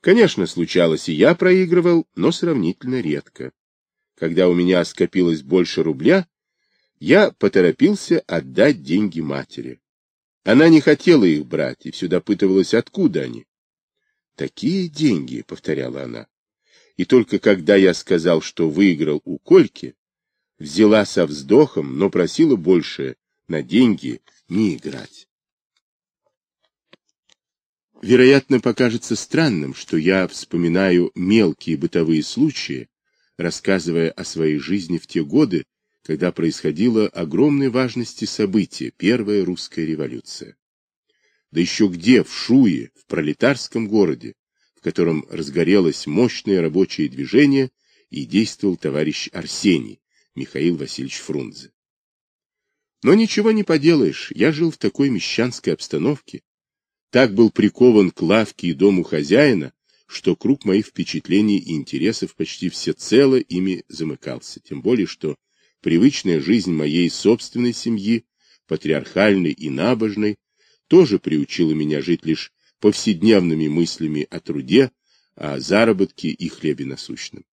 Конечно, случалось, и я проигрывал, но сравнительно редко. Когда у меня скопилось больше рубля, я поторопился отдать деньги матери. Она не хотела их брать и все допытывалась, откуда они. «Такие деньги», — повторяла она. И только когда я сказал, что выиграл у Кольки, взяла со вздохом, но просила больше на деньги не играть. Вероятно, покажется странным, что я вспоминаю мелкие бытовые случаи, рассказывая о своей жизни в те годы, когда происходило огромной важности событие, Первая русская революция. Да еще где, в Шуе, в пролетарском городе, в котором разгорелось мощное рабочее движение и действовал товарищ Арсений, Михаил Васильевич Фрунзе. Но ничего не поделаешь, я жил в такой мещанской обстановке, так был прикован к лавке и дому хозяина, что круг моих впечатлений и интересов почти всецело ими замыкался, тем более что привычная жизнь моей собственной семьи, патриархальной и набожной, тоже приучила меня жить лишь повседневными мыслями о труде, о заработке и хлебе насущном.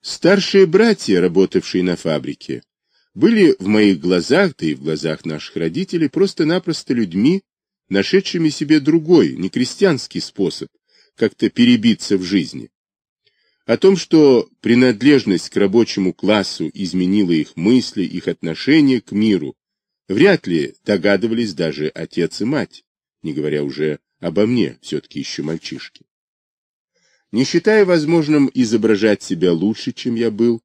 Старшие братья, работавшие на фабрике, были в моих глазах, да и в глазах наших родителей, просто-напросто людьми, нашедшими себе другой, не крестьянский способ как-то перебиться в жизни. О том, что принадлежность к рабочему классу изменила их мысли, их отношение к миру, вряд ли догадывались даже отец и мать, не говоря уже обо мне, все-таки еще мальчишки. Не считая возможным изображать себя лучше, чем я был,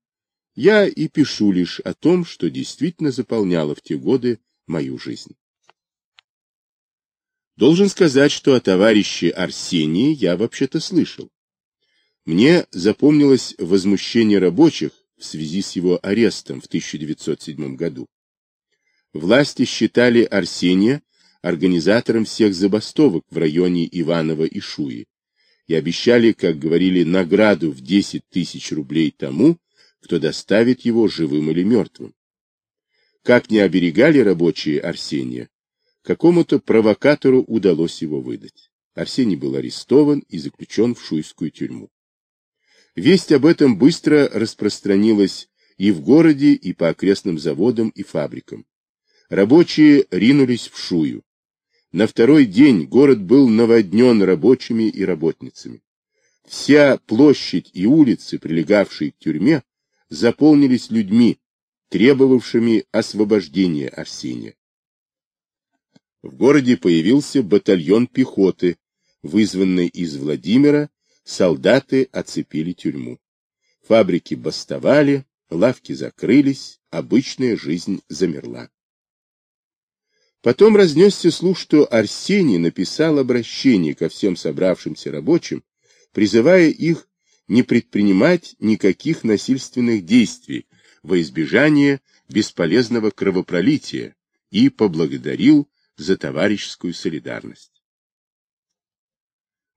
я и пишу лишь о том, что действительно заполняло в те годы мою жизнь. Должен сказать, что о товарище Арсении я вообще-то слышал. Мне запомнилось возмущение рабочих в связи с его арестом в 1907 году. Власти считали Арсения организатором всех забастовок в районе Иваново и Шуи и обещали, как говорили, награду в 10 тысяч рублей тому, кто доставит его живым или мертвым. Как не оберегали рабочие Арсения, какому-то провокатору удалось его выдать. Арсений был арестован и заключен в шуйскую тюрьму. Весть об этом быстро распространилась и в городе, и по окрестным заводам и фабрикам. Рабочие ринулись в Шую. На второй день город был наводнен рабочими и работницами. Вся площадь и улицы, прилегавшие к тюрьме, заполнились людьми, требовавшими освобождения Арсения. В городе появился батальон пехоты, вызванный из Владимира, солдаты оцепили тюрьму. Фабрики бастовали, лавки закрылись, обычная жизнь замерла. Потом разнесся слух, что Арсений написал обращение ко всем собравшимся рабочим, призывая их не предпринимать никаких насильственных действий во избежание бесполезного кровопролития и поблагодарил за товарищескую солидарность.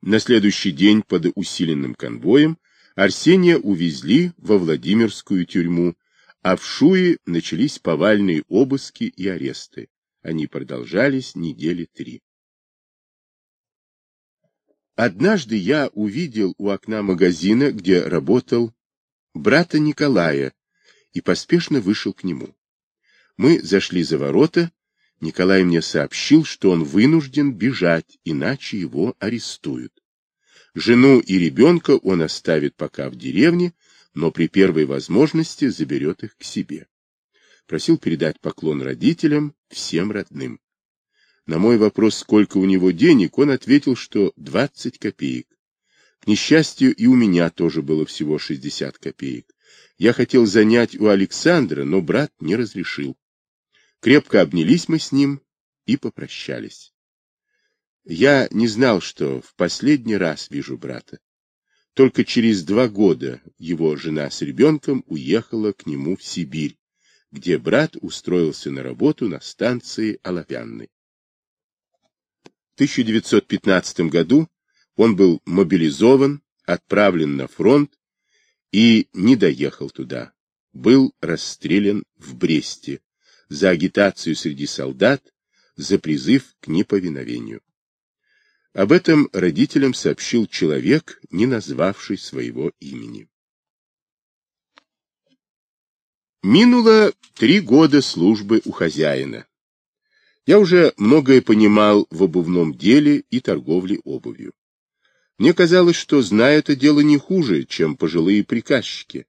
На следующий день под усиленным конвоем Арсения увезли во Владимирскую тюрьму, а в Шуе начались повальные обыски и аресты. Они продолжались недели три. Однажды я увидел у окна магазина, где работал, брата Николая, и поспешно вышел к нему. Мы зашли за ворота, Николай мне сообщил, что он вынужден бежать, иначе его арестуют. Жену и ребенка он оставит пока в деревне, но при первой возможности заберет их к себе. Просил передать поклон родителям, всем родным. На мой вопрос, сколько у него денег, он ответил, что 20 копеек. К несчастью, и у меня тоже было всего 60 копеек. Я хотел занять у Александра, но брат не разрешил. Крепко обнялись мы с ним и попрощались. Я не знал, что в последний раз вижу брата. Только через два года его жена с ребенком уехала к нему в Сибирь, где брат устроился на работу на станции Оловянной. В 1915 году он был мобилизован, отправлен на фронт и не доехал туда. Был расстрелян в Бресте за агитацию среди солдат, за призыв к неповиновению. Об этом родителям сообщил человек, не назвавший своего имени. Минуло три года службы у хозяина. Я уже многое понимал в обувном деле и торговле обувью. Мне казалось, что знаю это дело не хуже, чем пожилые приказчики,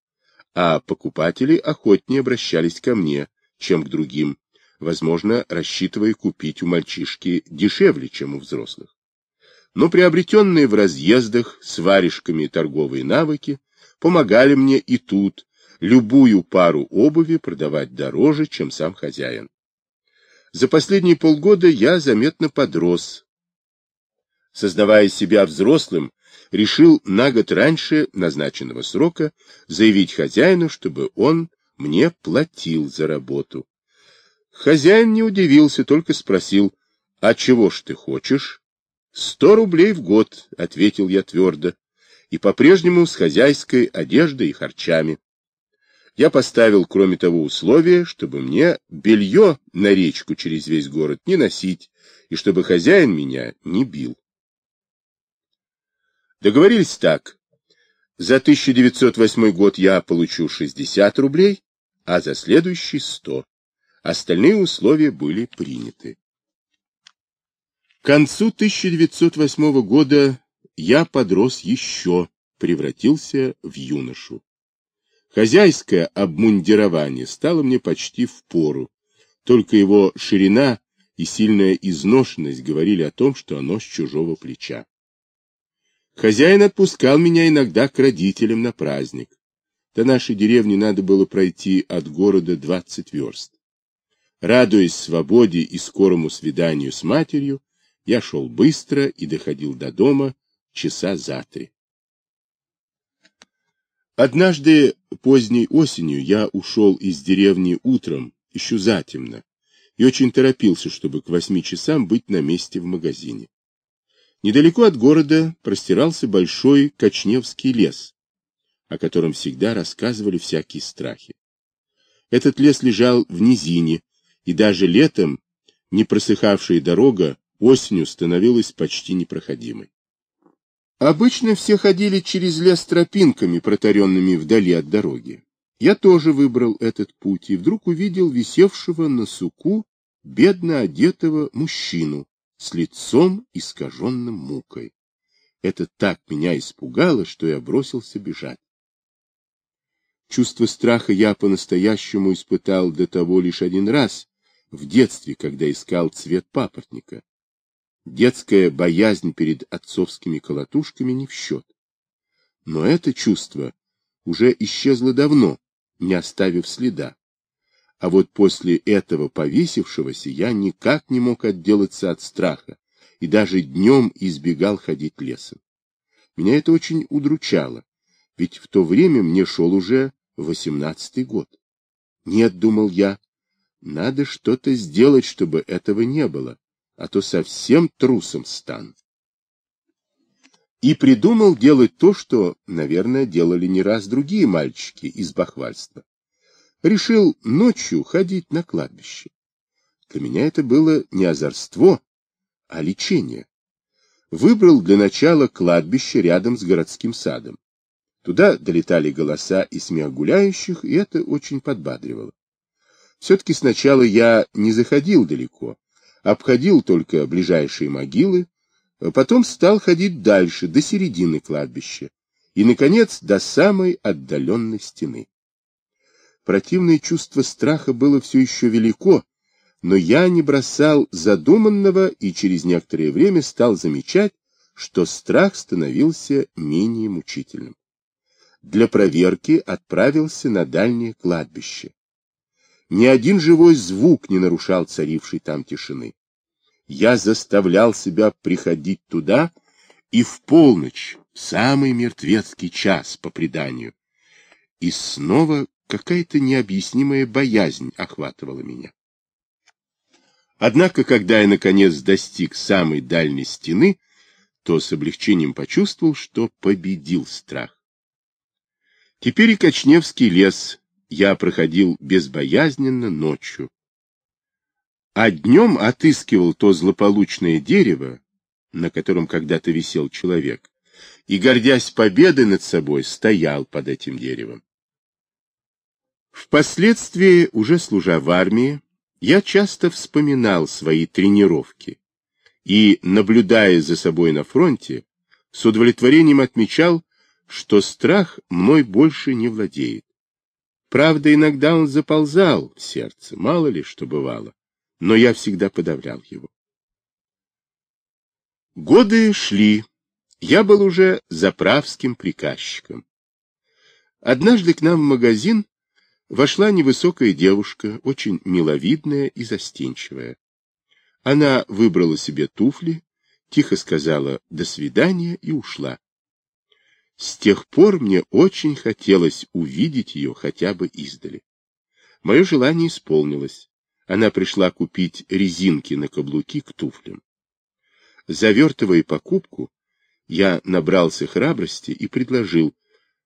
а покупатели охотнее обращались ко мне, чем к другим, возможно, рассчитывая купить у мальчишки дешевле, чем у взрослых но приобретенные в разъездах с варежками торговые навыки помогали мне и тут любую пару обуви продавать дороже, чем сам хозяин. За последние полгода я заметно подрос. Создавая себя взрослым, решил на год раньше назначенного срока заявить хозяину, чтобы он мне платил за работу. Хозяин не удивился, только спросил, а чего ж ты хочешь? Сто рублей в год, — ответил я твердо, и по-прежнему с хозяйской одеждой и харчами. Я поставил, кроме того, условие, чтобы мне белье на речку через весь город не носить, и чтобы хозяин меня не бил. Договорились так. За 1908 год я получу 60 рублей, а за следующий — 100. Остальные условия были приняты. К концу 1908 года я подрос еще, превратился в юношу. Хозяйское обмундирование стало мне почти в пору, только его ширина и сильная изношенность говорили о том, что оно с чужого плеча. Хозяин отпускал меня иногда к родителям на праздник. До нашей деревни надо было пройти от города 20 верст. Радуясь свободе и скорому свиданию с матерью, я шел быстро и доходил до дома часа за три. Однажды поздней осенью я ушел из деревни утром, еще затемно, и очень торопился, чтобы к восьми часам быть на месте в магазине. Недалеко от города простирался большой Кочневский лес, о котором всегда рассказывали всякие страхи. Этот лес лежал в низине, и даже летом не просыхавшая дорога осенью становилась почти непроходимой. Обычно все ходили через лес тропинками, протаренными вдали от дороги. Я тоже выбрал этот путь и вдруг увидел висевшего на суку бедно одетого мужчину с лицом искаженным мукой. Это так меня испугало, что я бросился бежать. Чувство страха я по-настоящему испытал до того лишь один раз, в детстве, когда искал цвет папоротника. Детская боязнь перед отцовскими колотушками не в счет. Но это чувство уже исчезло давно, не оставив следа. А вот после этого повесившегося я никак не мог отделаться от страха и даже днем избегал ходить лесом. Меня это очень удручало, ведь в то время мне шел уже восемнадцатый год. Нет, думал я, надо что-то сделать, чтобы этого не было а то совсем трусом стану. И придумал делать то, что, наверное, делали не раз другие мальчики из бахвальства. Решил ночью ходить на кладбище. Для меня это было не озорство, а лечение. Выбрал для начала кладбище рядом с городским садом. Туда долетали голоса и смех гуляющих, и это очень подбадривало. Все-таки сначала я не заходил далеко, обходил только ближайшие могилы, а потом стал ходить дальше, до середины кладбища, и, наконец, до самой отдаленной стены. Противное чувство страха было все еще велико, но я не бросал задуманного и через некоторое время стал замечать, что страх становился менее мучительным. Для проверки отправился на дальнее кладбище. Ни один живой звук не нарушал царившей там тишины. Я заставлял себя приходить туда и в полночь, самый мертвецкий час, по преданию. И снова какая-то необъяснимая боязнь охватывала меня. Однако, когда я, наконец, достиг самой дальней стены, то с облегчением почувствовал, что победил страх. Теперь и Кочневский лес я проходил безбоязненно ночью, а днем отыскивал то злополучное дерево, на котором когда-то висел человек, и, гордясь победой над собой, стоял под этим деревом. Впоследствии, уже служа в армии, я часто вспоминал свои тренировки и, наблюдая за собой на фронте, с удовлетворением отмечал, что страх мной больше не владеет. Правда, иногда он заползал в сердце, мало ли что бывало, но я всегда подавлял его. Годы шли, я был уже заправским приказчиком. Однажды к нам в магазин вошла невысокая девушка, очень миловидная и застенчивая. Она выбрала себе туфли, тихо сказала «до свидания» и ушла. С тех пор мне очень хотелось увидеть ее хотя бы издали. Мое желание исполнилось. Она пришла купить резинки на каблуки к туфлям. Завертывая покупку, я набрался храбрости и предложил,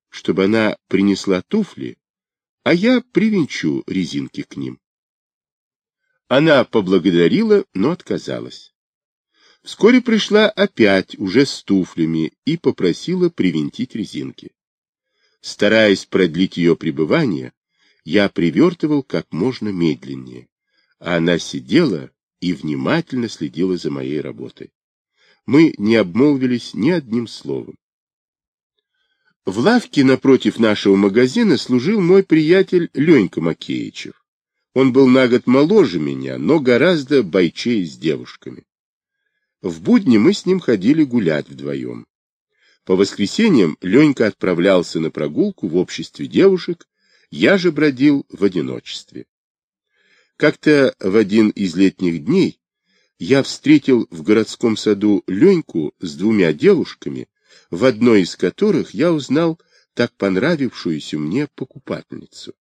чтобы она принесла туфли, а я привинчу резинки к ним. Она поблагодарила, но отказалась. Вскоре пришла опять, уже с туфлями, и попросила привинтить резинки. Стараясь продлить ее пребывание, я привертывал как можно медленнее, а она сидела и внимательно следила за моей работой. Мы не обмолвились ни одним словом. В лавке напротив нашего магазина служил мой приятель Ленька Макеичев. Он был на год моложе меня, но гораздо бойчее с девушками. В будни мы с ним ходили гулять вдвоем. По воскресеньям Ленька отправлялся на прогулку в обществе девушек, я же бродил в одиночестве. Как-то в один из летних дней я встретил в городском саду Леньку с двумя девушками, в одной из которых я узнал так понравившуюся мне покупательницу.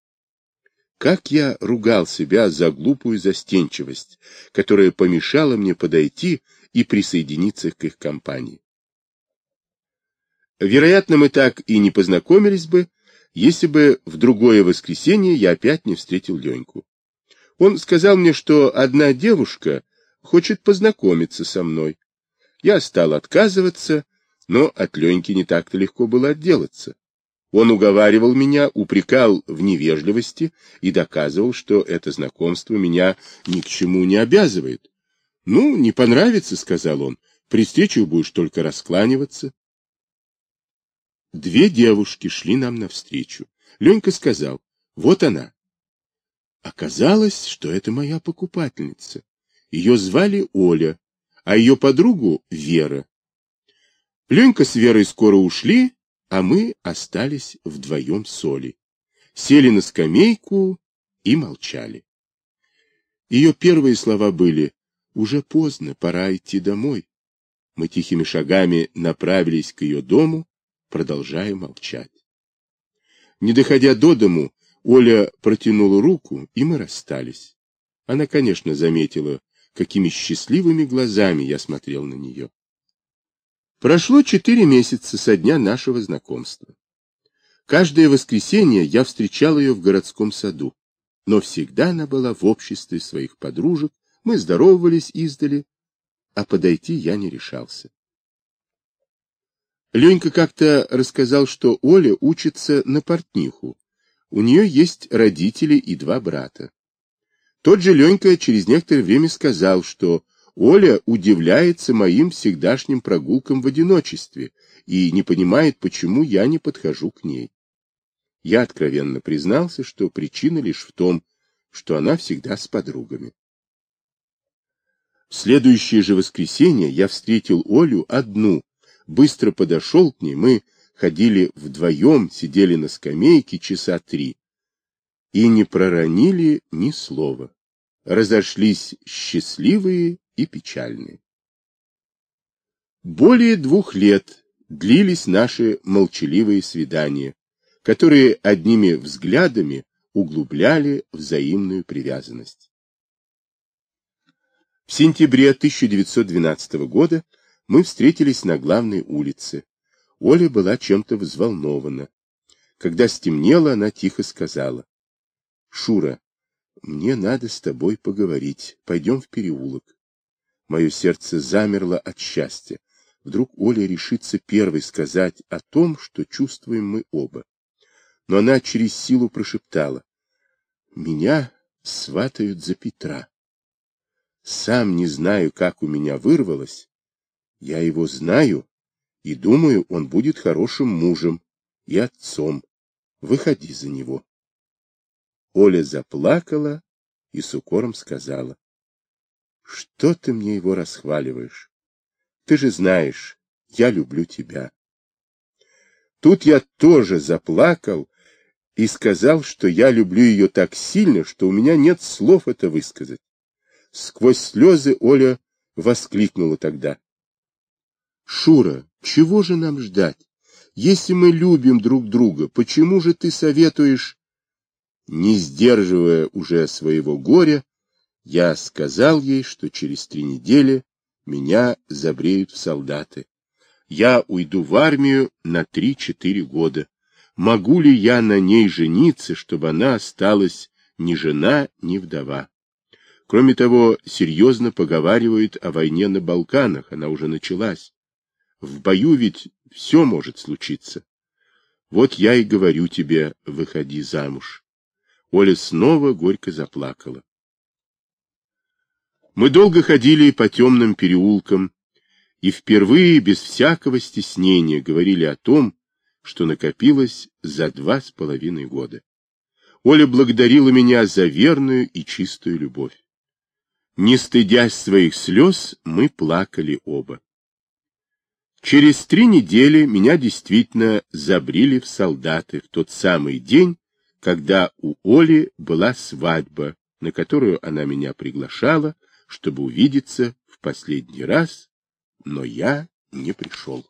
Как я ругал себя за глупую застенчивость, которая помешала мне подойти и присоединиться к их компании. Вероятно, мы так и не познакомились бы, если бы в другое воскресенье я опять не встретил Леньку. Он сказал мне, что одна девушка хочет познакомиться со мной. Я стал отказываться, но от Леньки не так-то легко было отделаться. Он уговаривал меня, упрекал в невежливости и доказывал, что это знакомство меня ни к чему не обязывает. «Ну, не понравится», — сказал он, — «при встрече будешь только раскланиваться». Две девушки шли нам навстречу. Ленька сказал, «Вот она». Оказалось, что это моя покупательница. Ее звали Оля, а ее подругу — Вера. Ленька с Верой скоро ушли, а мы остались вдвоем с Олей. Сели на скамейку и молчали. Ее первые слова были «Уже поздно, пора идти домой». Мы тихими шагами направились к ее дому, продолжая молчать. Не доходя до дому, Оля протянула руку, и мы расстались. Она, конечно, заметила, какими счастливыми глазами я смотрел на нее. Прошло четыре месяца со дня нашего знакомства. Каждое воскресенье я встречал ее в городском саду, но всегда она была в обществе своих подружек, мы здоровались издали, а подойти я не решался. Ленька как-то рассказал, что Оля учится на портниху. У нее есть родители и два брата. Тот же Ленька через некоторое время сказал, что Оля удивляется моим всегдашним прогулкам в одиночестве и не понимает, почему я не подхожу к ней. Я откровенно признался, что причина лишь в том, что она всегда с подругами. В следующее же воскресенье я встретил Олю одну, быстро подошел к ней, мы ходили вдвоем, сидели на скамейке часа три и не проронили ни слова. Разошлись счастливые и печальные. Более двух лет длились наши молчаливые свидания, которые одними взглядами углубляли взаимную привязанность. В сентябре 1912 года мы встретились на главной улице. Оля была чем-то взволнована. Когда стемнело, она тихо сказала. — Шура, мне надо с тобой поговорить. Пойдем в переулок. Мое сердце замерло от счастья. Вдруг Оля решится первой сказать о том, что чувствуем мы оба. Но она через силу прошептала. Меня сватают за Петра. Сам не знаю, как у меня вырвалось. Я его знаю и думаю, он будет хорошим мужем и отцом. Выходи за него. Оля заплакала и с укором сказала. Что ты мне его расхваливаешь? Ты же знаешь, я люблю тебя. Тут я тоже заплакал и сказал, что я люблю ее так сильно, что у меня нет слов это высказать. Сквозь слезы Оля воскликнула тогда. Шура, чего же нам ждать? Если мы любим друг друга, почему же ты советуешь... Не сдерживая уже своего горя, я сказал ей, что через три недели меня забреют в солдаты. Я уйду в армию на три-четыре года. Могу ли я на ней жениться, чтобы она осталась ни жена, ни вдова? Кроме того, серьезно поговаривают о войне на Балканах, она уже началась. В бою ведь все может случиться. Вот я и говорю тебе, выходи замуж. Оля снова горько заплакала. Мы долго ходили по темным переулкам и впервые без всякого стеснения говорили о том, что накопилось за два с половиной года. Оля благодарила меня за верную и чистую любовь. Не стыдясь своих слез, мы плакали оба. Через три недели меня действительно забрили в солдаты в тот самый день, когда у Оли была свадьба, на которую она меня приглашала, чтобы увидеться в последний раз, но я не пришел.